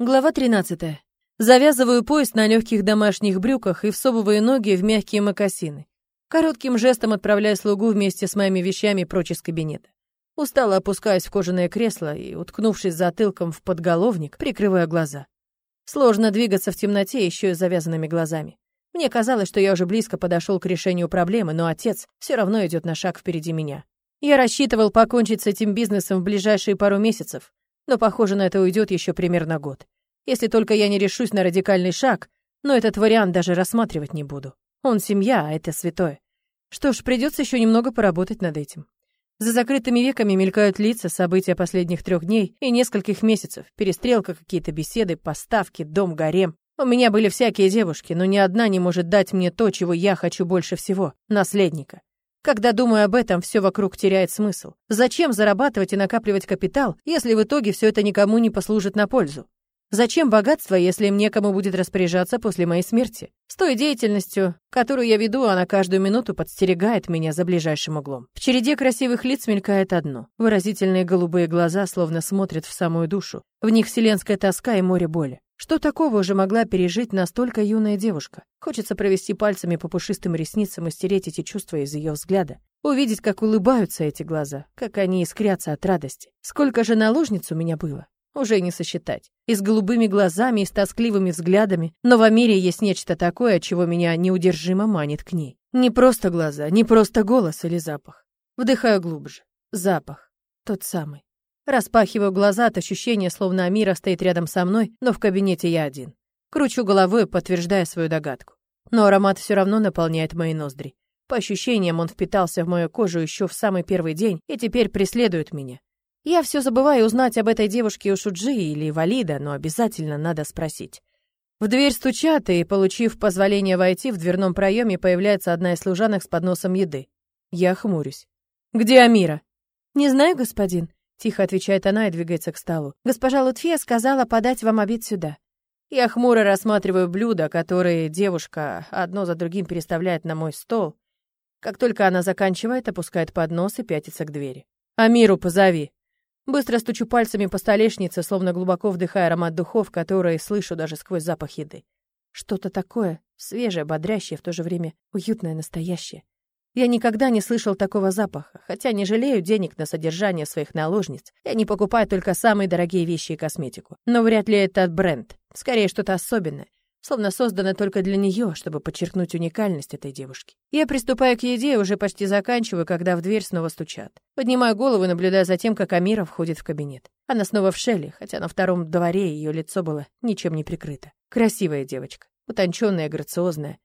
Глава 13. Завязываю пояс на легких домашних брюках и всовываю ноги в мягкие мокасины. Коротким жестом отправляю слугу вместе с моими вещами прочь из кабинета. Устало опускаюсь в кожаное кресло и, уткнувшись затылком в подголовник, прикрываю глаза. Сложно двигаться в темноте еще и завязанными глазами. Мне казалось, что я уже близко подошел к решению проблемы, но отец все равно идет на шаг впереди меня. Я рассчитывал покончить с этим бизнесом в ближайшие пару месяцев, но, похоже, на это уйдет еще примерно год. Если только я не решусь на радикальный шаг, но этот вариант даже рассматривать не буду. Он семья, а это святое. Что ж, придется еще немного поработать над этим. За закрытыми веками мелькают лица, события последних трех дней и нескольких месяцев, перестрелка, какие-то беседы, поставки, дом, гарем. У меня были всякие девушки, но ни одна не может дать мне то, чего я хочу больше всего — наследника. Когда думаю об этом, все вокруг теряет смысл. Зачем зарабатывать и накапливать капитал, если в итоге все это никому не послужит на пользу? Зачем богатство, если им некому будет распоряжаться после моей смерти? С той деятельностью, которую я веду, она каждую минуту подстерегает меня за ближайшим углом. В череде красивых лиц мелькает одно. Выразительные голубые глаза словно смотрят в самую душу. В них вселенская тоска и море боли. Что такого уже могла пережить настолько юная девушка? Хочется провести пальцами по пушистым ресницам и стереть эти чувства из ее взгляда. Увидеть, как улыбаются эти глаза, как они искрятся от радости. Сколько же наложниц у меня было? Уже не сосчитать. И с голубыми глазами, и с тоскливыми взглядами. Но в мире есть нечто такое, чего меня неудержимо манит к ней. Не просто глаза, не просто голос или запах. Вдыхаю глубже. Запах. Тот самый. Распахиваю глаза от ощущения, словно Амира стоит рядом со мной, но в кабинете я один. Кручу головой, подтверждая свою догадку. Но аромат все равно наполняет мои ноздри. По ощущениям, он впитался в мою кожу еще в самый первый день и теперь преследует меня. Я все забываю узнать об этой девушке у Шуджи или Валида, но обязательно надо спросить. В дверь стучат, и, получив позволение войти, в дверном проеме появляется одна из служанок с подносом еды. Я хмурюсь. «Где Амира?» «Не знаю, господин. Тихо отвечает она и двигается к столу. Госпожа Лутфия сказала подать вам обед сюда. Я хмуро рассматриваю блюда, которые девушка одно за другим переставляет на мой стол. Как только она заканчивает, опускает поднос и пятится к двери. «Амиру позови!» Быстро стучу пальцами по столешнице, словно глубоко вдыхая аромат духов, которые слышу даже сквозь запах еды. Что-то такое, свежее, бодрящее, в то же время уютное, настоящее. Я никогда не слышал такого запаха, хотя не жалею денег на содержание своих наложниц. Я не покупаю только самые дорогие вещи и косметику. Но вряд ли это бренд. Скорее, что-то особенное. Словно создано только для нее, чтобы подчеркнуть уникальность этой девушки. Я приступаю к еде и уже почти заканчиваю, когда в дверь снова стучат. Поднимаю голову, наблюдая за тем, как Амира входит в кабинет. Она снова в шеле, хотя на втором дворе ее лицо было ничем не прикрыто. Красивая девочка, утонченная, грациозная.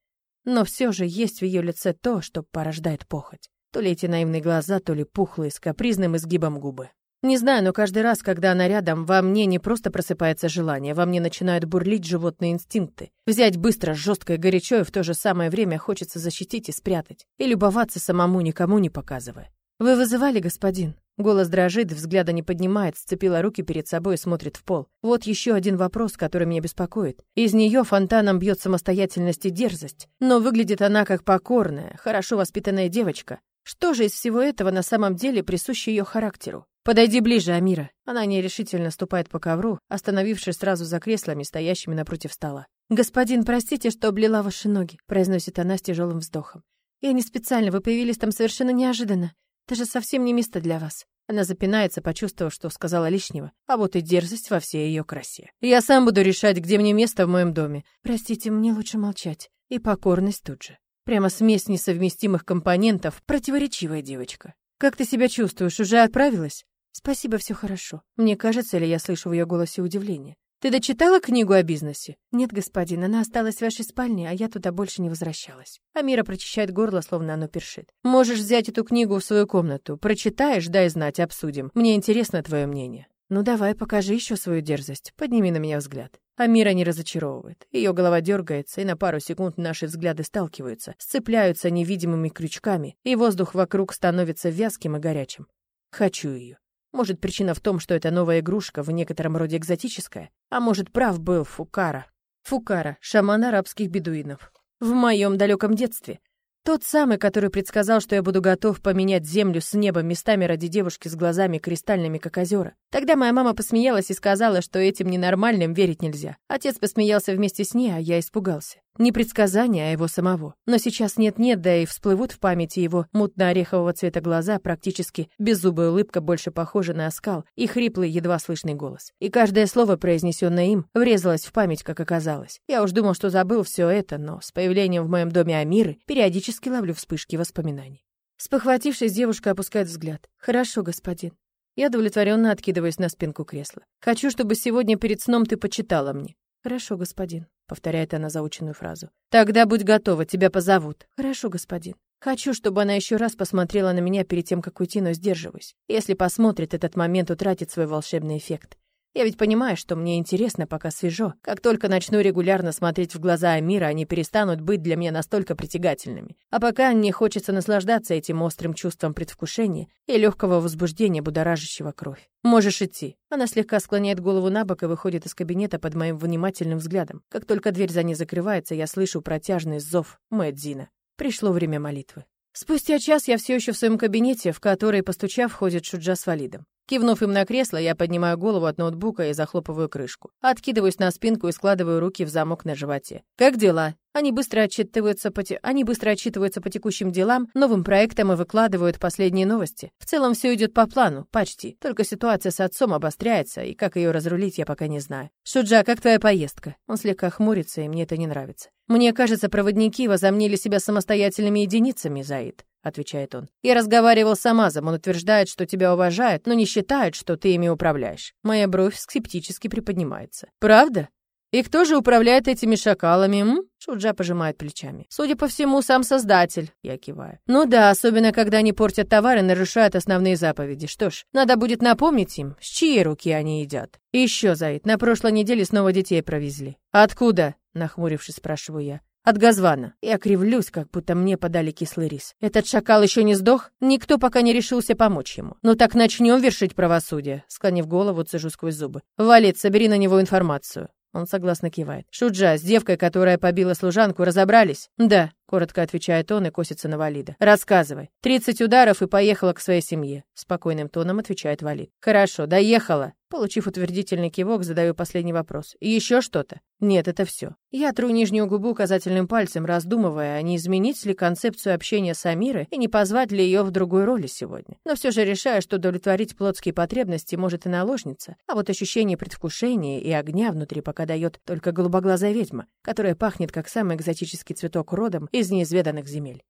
Но все же есть в ее лице то, что порождает похоть. То ли эти наивные глаза, то ли пухлые, с капризным изгибом губы. Не знаю, но каждый раз, когда она рядом, во мне не просто просыпается желание, во мне начинают бурлить животные инстинкты. Взять быстро, жестко и горячо, и в то же самое время хочется защитить и спрятать. И любоваться самому, никому не показывая. «Вы вызывали, господин?» Голос дрожит, взгляда не поднимает, сцепила руки перед собой и смотрит в пол. Вот еще один вопрос, который меня беспокоит. Из нее фонтаном бьет самостоятельность и дерзость. Но выглядит она как покорная, хорошо воспитанная девочка. Что же из всего этого на самом деле присуще ее характеру? «Подойди ближе, Амира». Она нерешительно ступает по ковру, остановившись сразу за креслами, стоящими напротив стола. «Господин, простите, что облила ваши ноги», — произносит она с тяжелым вздохом. «Я не специально, вы появились там совершенно неожиданно. Это же совсем не место для вас». Она запинается, почувствовав, что сказала лишнего, а вот и дерзость во всей ее красе. «Я сам буду решать, где мне место в моем доме». «Простите, мне лучше молчать». И покорность тут же. Прямо смесь несовместимых компонентов, противоречивая девочка. «Как ты себя чувствуешь? Уже отправилась?» «Спасибо, все хорошо. Мне кажется, или я слышу в ее голосе удивление. Ты дочитала книгу о бизнесе? Нет, господин, она осталась в вашей спальне, а я туда больше не возвращалась. Амира прочищает горло, словно оно першит. Можешь взять эту книгу в свою комнату. Прочитаешь, дай знать, обсудим. Мне интересно твое мнение. Ну давай, покажи еще свою дерзость. Подними на меня взгляд. Амира не разочаровывает. Ее голова дергается, и на пару секунд наши взгляды сталкиваются, сцепляются невидимыми крючками, и воздух вокруг становится вязким и горячим. Хочу ее. Может, причина в том, что эта новая игрушка в некотором роде экзотическая? А может, прав был Фукара. Фукара — шаман арабских бедуинов. В моем далеком детстве. Тот самый, который предсказал, что я буду готов поменять землю с небом местами ради девушки с глазами кристальными, как озера. Тогда моя мама посмеялась и сказала, что этим ненормальным верить нельзя. Отец посмеялся вместе с ней, а я испугался. Не предсказание, а его самого. Но сейчас нет-нет, да и всплывут в памяти его мутно-орехового цвета глаза, практически беззубая улыбка, больше похожа на оскал, и хриплый, едва слышный голос. И каждое слово, произнесенное им, врезалось в память, как оказалось. Я уж думал, что забыл все это, но с появлением в моем доме Амиры периодически ловлю вспышки воспоминаний. Спохватившись, девушка опускает взгляд. «Хорошо, господин». Я удовлетворенно откидываюсь на спинку кресла. «Хочу, чтобы сегодня перед сном ты почитала мне». «Хорошо, господин», — повторяет она заученную фразу. «Тогда будь готова, тебя позовут». «Хорошо, господин». Хочу, чтобы она еще раз посмотрела на меня перед тем, как уйти, но сдерживаюсь. Если посмотрит, этот момент утратит свой волшебный эффект. Я ведь понимаю, что мне интересно, пока свежо. Как только начну регулярно смотреть в глаза Амира, они перестанут быть для меня настолько притягательными. А пока мне хочется наслаждаться этим острым чувством предвкушения и легкого возбуждения, будоражащего кровь. Можешь идти. Она слегка склоняет голову на бок и выходит из кабинета под моим внимательным взглядом. Как только дверь за ней закрывается, я слышу протяжный зов Мэдзина. Пришло время молитвы. Спустя час я все еще в своем кабинете, в который, постучав, входит Шуджа с Валидом. Кивнув им на кресло, я поднимаю голову от ноутбука и захлопываю крышку. Откидываюсь на спинку и складываю руки в замок на животе. «Как дела?» Они быстро отчитываются по, те... Они быстро отчитываются по текущим делам, новым проектам и выкладывают последние новости. В целом все идет по плану, почти. Только ситуация с отцом обостряется, и как ее разрулить, я пока не знаю. «Шуджа, как твоя поездка?» Он слегка хмурится, и мне это не нравится. «Мне кажется, проводники возомнили себя самостоятельными единицами, Заид. — отвечает он. «Я разговаривал с Амазом, он утверждает, что тебя уважают, но не считает, что ты ими управляешь». Моя бровь скептически приподнимается. «Правда? И кто же управляет этими шакалами, м?» Шуджа пожимает плечами. «Судя по всему, сам создатель», — я киваю. «Ну да, особенно когда они портят товары и нарушают основные заповеди. Что ж, надо будет напомнить им, с чьей руки они едят. Еще, Заид, на прошлой неделе снова детей провезли. Откуда?» — нахмурившись, спрашиваю я. От Газвана. Я кривлюсь, как будто мне подали кислый рис. Этот шакал еще не сдох? Никто пока не решился помочь ему. Ну так начнем вершить правосудие. Склонив голову, цежу сквозь зубы. Валет, собери на него информацию. Он согласно кивает. Шуджа, с девкой, которая побила служанку, разобрались? Да, коротко отвечает он и косится на Валида. Рассказывай. Тридцать ударов и поехала к своей семье. Спокойным тоном отвечает Валид. Хорошо, доехала. Получив утвердительный кивок, задаю последний вопрос. Еще что-то? Нет, это все. Я тру нижнюю губу указательным пальцем, раздумывая, а не изменить ли концепцию общения с Амирой и не позвать ли ее в другой роли сегодня. Но все же решаю, что удовлетворить плотские потребности может и наложница, а вот ощущение предвкушения и огня внутри пока дает только голубоглазая ведьма, которая пахнет как самый экзотический цветок родом из неизведанных земель.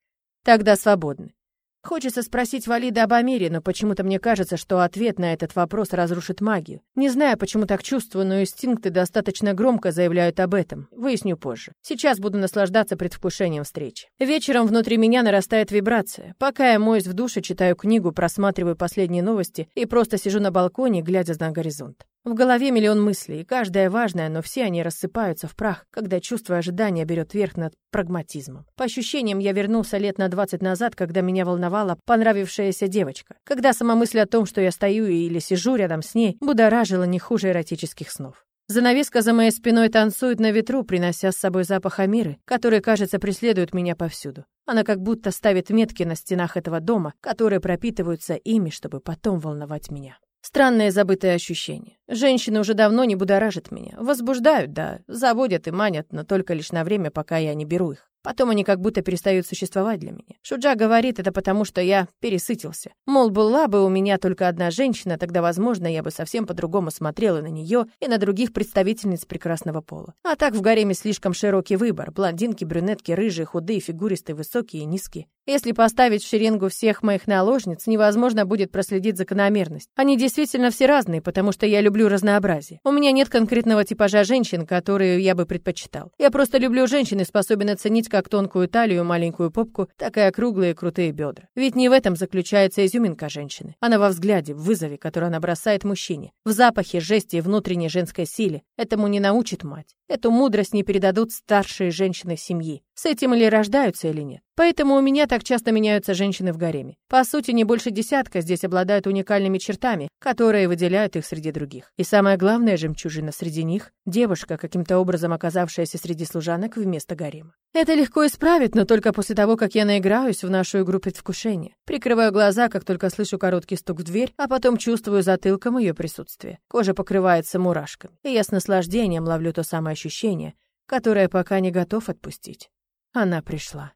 Тогда свободны. Хочется спросить Валида об Амире, но почему-то мне кажется, что ответ на этот вопрос разрушит магию. Не знаю, почему так чувствую, но инстинкты достаточно громко заявляют об этом. Выясню позже. Сейчас буду наслаждаться предвкушением встречи. Вечером внутри меня нарастает вибрация. Пока я моюсь в душе, читаю книгу, просматриваю последние новости и просто сижу на балконе, глядя на горизонт. В голове миллион мыслей, каждая важная, но все они рассыпаются в прах, когда чувство ожидания берет верх над прагматизмом. По ощущениям, я вернулся лет на 20 назад, когда меня волновала понравившаяся девочка. Когда сама мысль о том, что я стою или сижу рядом с ней, будоражила не хуже эротических снов. Занавеска за моей спиной танцует на ветру, принося с собой запах Амиры, который, кажется, преследует меня повсюду. Она как будто ставит метки на стенах этого дома, которые пропитываются ими, чтобы потом волновать меня. Странное забытое ощущение. Женщины уже давно не будоражат меня. Возбуждают, да, заводят и манят, но только лишь на время, пока я не беру их. Потом они как будто перестают существовать для меня. Шуджа говорит это потому, что я пересытился. Мол, была бы у меня только одна женщина, тогда, возможно, я бы совсем по-другому смотрела на нее и на других представительниц прекрасного пола. А так в гареме слишком широкий выбор. Блондинки, брюнетки, рыжие, худые, фигуристые, высокие и низкие. Если поставить в шеренгу всех моих наложниц, невозможно будет проследить закономерность. Они действительно все разные, потому что я люблю разнообразие. У меня нет конкретного типажа женщин, которые я бы предпочитал. Я просто люблю женщин и способен оценить как тонкую талию, маленькую попку, так и округлые крутые бедра. Ведь не в этом заключается изюминка женщины. Она во взгляде, в вызове, который она бросает мужчине, в запахе, жесте и внутренней женской силе. Этому не научит мать. Эту мудрость не передадут старшие женщины семьи. С этим или рождаются, или нет. Поэтому у меня так часто меняются женщины в гареме. По сути, не больше десятка здесь обладают уникальными чертами, которые выделяют их среди других. И самая главная жемчужина среди них — девушка, каким-то образом оказавшаяся среди служанок вместо гарема. Это легко исправить, но только после того, как я наиграюсь в нашу игру предвкушения. Прикрываю глаза, как только слышу короткий стук в дверь, а потом чувствую затылком ее присутствие. Кожа покрывается мурашками, и я с наслаждением ловлю то самое ощущение, которое пока не готов отпустить. Она пришла.